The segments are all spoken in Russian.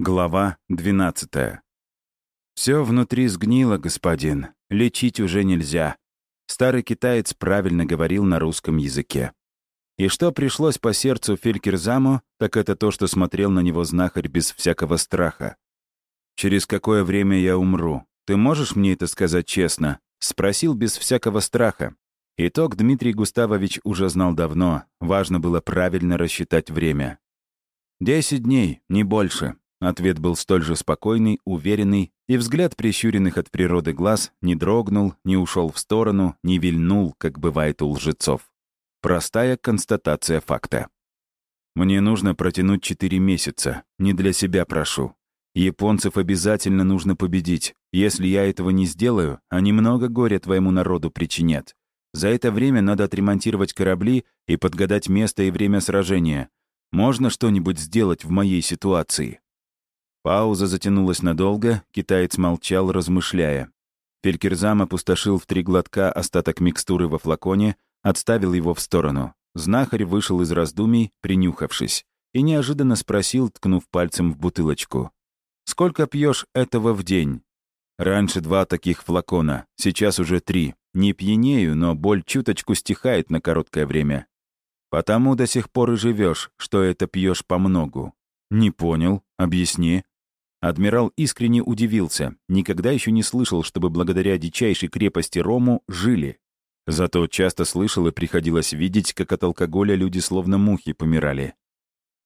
Глава 12. Все внутри сгнило, господин. Лечить уже нельзя. Старый китаец правильно говорил на русском языке. И что пришлось по сердцу Фелькерзаму, так это то, что смотрел на него знахарь без всякого страха. «Через какое время я умру? Ты можешь мне это сказать честно?» Спросил без всякого страха. Итог Дмитрий Густавович уже знал давно. Важно было правильно рассчитать время. «Десять дней, не больше», Ответ был столь же спокойный, уверенный, и взгляд прищуренных от природы глаз не дрогнул, не ушел в сторону, не вильнул, как бывает у лжецов. Простая констатация факта. «Мне нужно протянуть четыре месяца. Не для себя прошу. Японцев обязательно нужно победить. Если я этого не сделаю, они много горя твоему народу причинят. За это время надо отремонтировать корабли и подгадать место и время сражения. Можно что-нибудь сделать в моей ситуации?» Пауза затянулась надолго, китаец молчал, размышляя. Фелькерзам опустошил в три глотка остаток микстуры во флаконе, отставил его в сторону. Знахарь вышел из раздумий, принюхавшись, и неожиданно спросил, ткнув пальцем в бутылочку. «Сколько пьешь этого в день?» «Раньше два таких флакона, сейчас уже три. Не пьянею, но боль чуточку стихает на короткое время. Потому до сих пор и живешь, что это пьешь помногу». «Не понял. Объясни». Адмирал искренне удивился. Никогда еще не слышал, чтобы благодаря дичайшей крепости Рому жили. Зато часто слышал и приходилось видеть, как от алкоголя люди словно мухи помирали.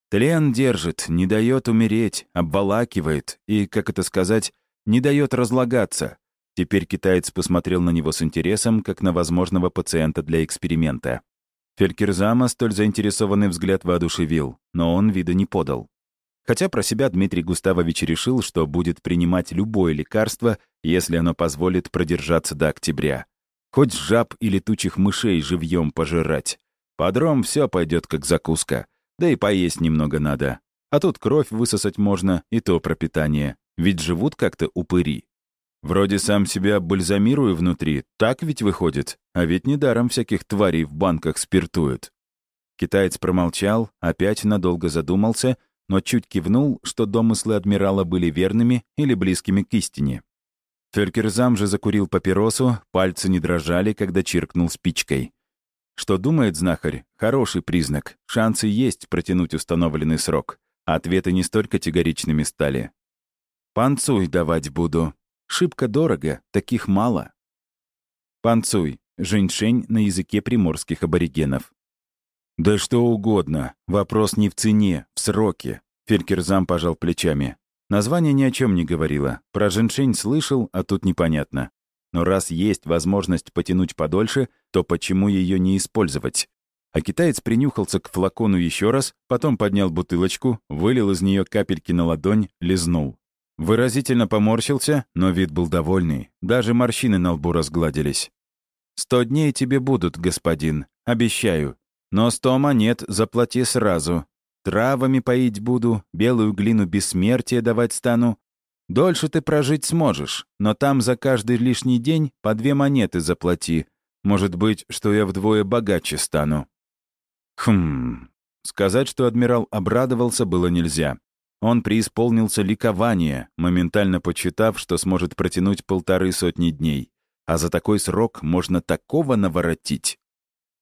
Тлен держит, не дает умереть, обволакивает и, как это сказать, не дает разлагаться. Теперь китаец посмотрел на него с интересом, как на возможного пациента для эксперимента. Фелькерзама столь заинтересованный взгляд воодушевил, но он вида не подал. Хотя про себя Дмитрий Густавович решил, что будет принимать любое лекарство, если оно позволит продержаться до октября. Хоть жаб и летучих мышей живьем пожирать. Подром все пойдет как закуска. Да и поесть немного надо. А тут кровь высосать можно, и то пропитание. Ведь живут как-то упыри. Вроде сам себя бальзамирую внутри, так ведь выходит. А ведь недаром всяких тварей в банках спиртуют. Китаец промолчал, опять надолго задумался — но чуть кивнул, что домыслы адмирала были верными или близкими к истине. Феркерзам же закурил папиросу, пальцы не дрожали, когда чиркнул спичкой. Что думает знахарь? Хороший признак. Шансы есть протянуть установленный срок. ответы не столь категоричными стали. «Панцуй давать буду. Шибко дорого, таких мало». «Панцуй» — женьшень на языке приморских аборигенов. «Да что угодно. Вопрос не в цене, в сроке». Фелькерзам пожал плечами. Название ни о чем не говорило. Про женьшень слышал, а тут непонятно. Но раз есть возможность потянуть подольше, то почему ее не использовать? А китаец принюхался к флакону еще раз, потом поднял бутылочку, вылил из нее капельки на ладонь, лизнул. Выразительно поморщился, но вид был довольный. Даже морщины на лбу разгладились. «Сто дней тебе будут, господин. Обещаю. Но сто монет заплати сразу. Травами поить буду, белую глину бессмертия давать стану. Дольше ты прожить сможешь, но там за каждый лишний день по две монеты заплати. Может быть, что я вдвое богаче стану». Хм... Сказать, что адмирал обрадовался, было нельзя. Он преисполнился ликования, моментально подсчитав, что сможет протянуть полторы сотни дней. А за такой срок можно такого наворотить.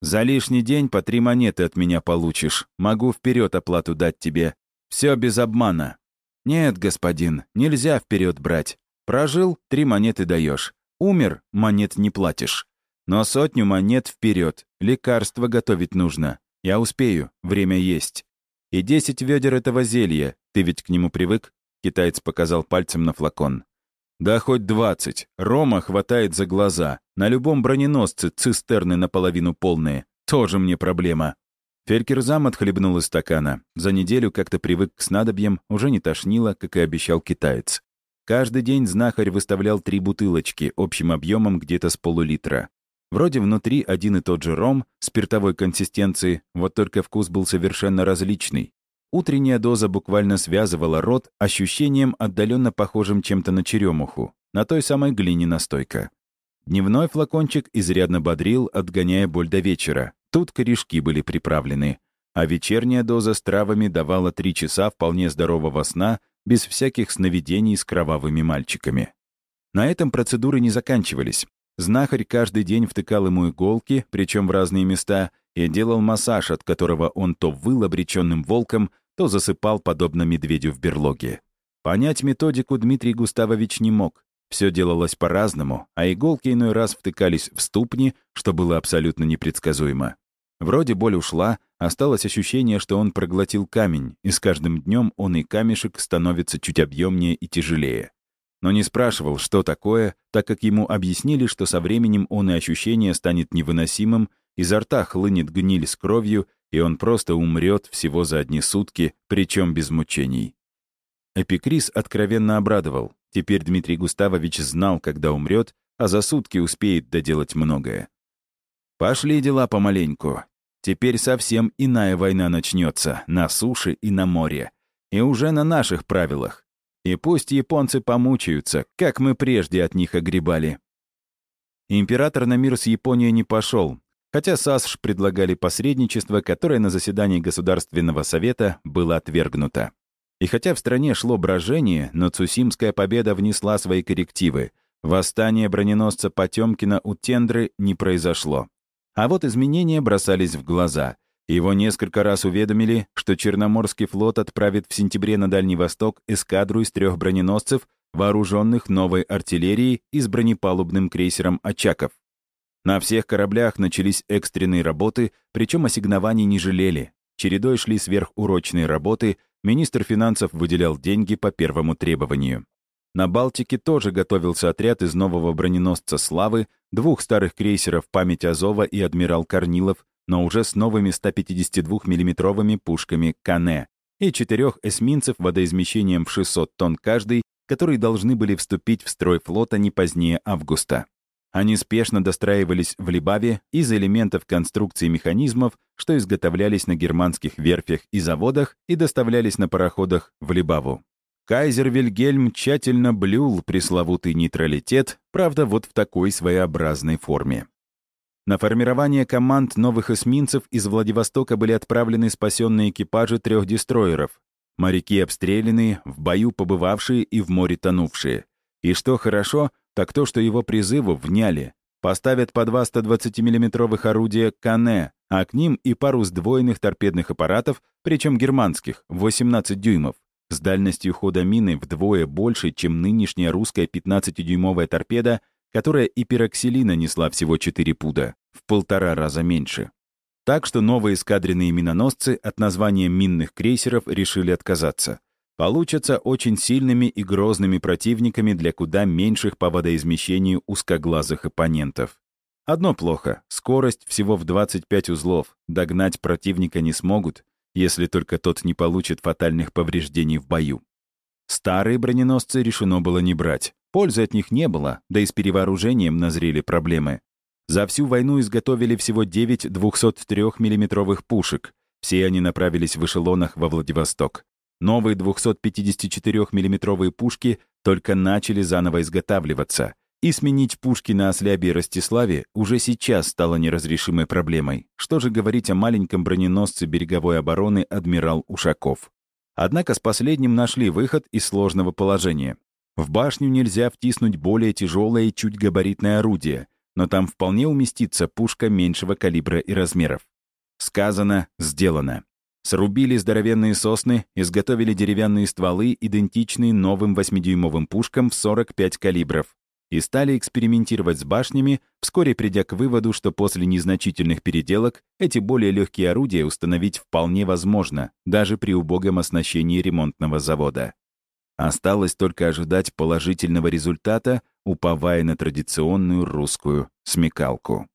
За лишний день по три монеты от меня получишь. Могу вперед оплату дать тебе. Все без обмана. Нет, господин, нельзя вперед брать. Прожил — три монеты даешь. Умер — монет не платишь. Но сотню монет вперед. Лекарство готовить нужно. Я успею, время есть. И десять ведер этого зелья. Ты ведь к нему привык? Китаец показал пальцем на флакон. Да хоть двадцать. Рома хватает за глаза. На любом броненосце цистерны наполовину полные. Тоже мне проблема. Фелькерзам отхлебнул из стакана. За неделю как-то привык к снадобьям, уже не тошнило, как и обещал китаец. Каждый день знахарь выставлял три бутылочки общим объемом где-то с полулитра. Вроде внутри один и тот же ром, спиртовой консистенции, вот только вкус был совершенно различный. Утренняя доза буквально связывала рот ощущением, отдаленно похожим чем-то на черемуху, на той самой глине настойка. Дневной флакончик изрядно бодрил, отгоняя боль до вечера. Тут корешки были приправлены. А вечерняя доза с травами давала три часа вполне здорового сна без всяких сновидений с кровавыми мальчиками. На этом процедуры не заканчивались. Знахарь каждый день втыкал ему иголки, причем в разные места, и делал массаж, от которого он то выл обреченным волком, то засыпал, подобно медведю в берлоге. Понять методику Дмитрий Густавович не мог. Все делалось по-разному, а иголки иной раз втыкались в ступни, что было абсолютно непредсказуемо. Вроде боль ушла, осталось ощущение, что он проглотил камень, и с каждым днем он и камешек становится чуть объемнее и тяжелее. Но не спрашивал, что такое, так как ему объяснили, что со временем он и ощущение станет невыносимым, изо рта хлынет гниль с кровью, и он просто умрет всего за одни сутки, причем без мучений. Эпикрис откровенно обрадовал. Теперь Дмитрий Густавович знал, когда умрет, а за сутки успеет доделать многое. Пошли дела помаленьку. Теперь совсем иная война начнется на суше и на море. И уже на наших правилах. И пусть японцы помучаются, как мы прежде от них огребали. Император на мир с Японией не пошел, хотя САСШ предлагали посредничество, которое на заседании Государственного совета было отвергнуто. И хотя в стране шло брожение, но Цусимская победа внесла свои коррективы. Восстание броненосца Потемкина у Тендры не произошло. А вот изменения бросались в глаза. Его несколько раз уведомили, что Черноморский флот отправит в сентябре на Дальний Восток эскадру из трех броненосцев, вооруженных новой артиллерией и с бронепалубным крейсером «Очаков». На всех кораблях начались экстренные работы, причем ассигнований не жалели. Чередой шли сверхурочные работы, министр финансов выделял деньги по первому требованию. На Балтике тоже готовился отряд из нового броненосца «Славы», двух старых крейсеров «Память Азова» и «Адмирал Корнилов», но уже с новыми 152 миллиметровыми пушками «Кане» и четырех эсминцев водоизмещением в 600 тонн каждый, которые должны были вступить в строй флота не позднее августа. Они спешно достраивались в Либаве из элементов конструкции механизмов, что изготовлялись на германских верфях и заводах и доставлялись на пароходах в Либаву. Кайзер Вильгельм тщательно блюл пресловутый нейтралитет, правда, вот в такой своеобразной форме. На формирование команд новых эсминцев из Владивостока были отправлены спасенные экипажи трех дестроеров. Моряки обстрелянные, в бою побывавшие и в море тонувшие. И что хорошо, так то, что его призыву вняли. Поставят по два 120 миллиметровых орудия «Кане», а к ним и пару сдвоенных торпедных аппаратов, причем германских, 18 дюймов, с дальностью хода мины вдвое больше, чем нынешняя русская 15-дюймовая торпеда, которая и пироксилина несла всего 4 пуда, в полтора раза меньше. Так что новые эскадренные миноносцы от названия минных крейсеров решили отказаться получатся очень сильными и грозными противниками для куда меньших по водоизмещению узкоглазых оппонентов. Одно плохо — скорость всего в 25 узлов, догнать противника не смогут, если только тот не получит фатальных повреждений в бою. Старые броненосцы решено было не брать. Пользы от них не было, да и с перевооружением назрели проблемы. За всю войну изготовили всего 9 203 миллиметровых пушек. Все они направились в эшелонах во Владивосток. Новые 254 миллиметровые пушки только начали заново изготавливаться, и сменить пушки на Ослябе и Ростиславе уже сейчас стало неразрешимой проблемой. Что же говорить о маленьком броненосце береговой обороны «Адмирал Ушаков». Однако с последним нашли выход из сложного положения. В башню нельзя втиснуть более тяжелое и чуть габаритное орудие, но там вполне уместится пушка меньшего калибра и размеров. Сказано, сделано. Срубили здоровенные сосны, изготовили деревянные стволы, идентичные новым 8-дюймовым пушкам в 45 калибров, и стали экспериментировать с башнями, вскоре придя к выводу, что после незначительных переделок эти более легкие орудия установить вполне возможно, даже при убогом оснащении ремонтного завода. Осталось только ожидать положительного результата, уповая на традиционную русскую смекалку.